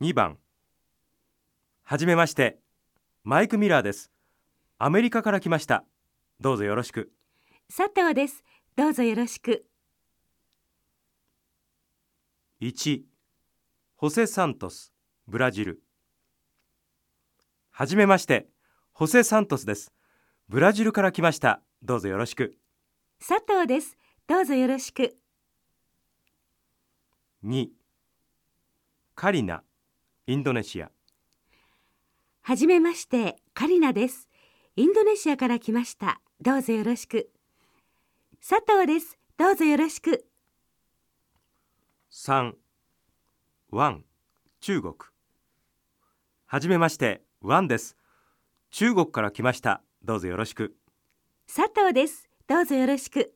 2番。はじめまして。マイク・ミラーです。アメリカから来ました。どうぞよろしく。佐藤です。どうぞよろしく。1ホセ・サントス。ブラジル。はじめまして。ホセ・サントスです。ブラジルから来ました。どうぞよろしく。佐藤です。どうぞよろしく。2カリナインドネシア。はじめましてカリナです。インドネシアから来ました。どうぞよろしく。佐藤です。どうぞよろしく。3ワン。中国。はじめまして。ワンです。中国から来ました。どうぞよろしく。佐藤です。どうぞよろしく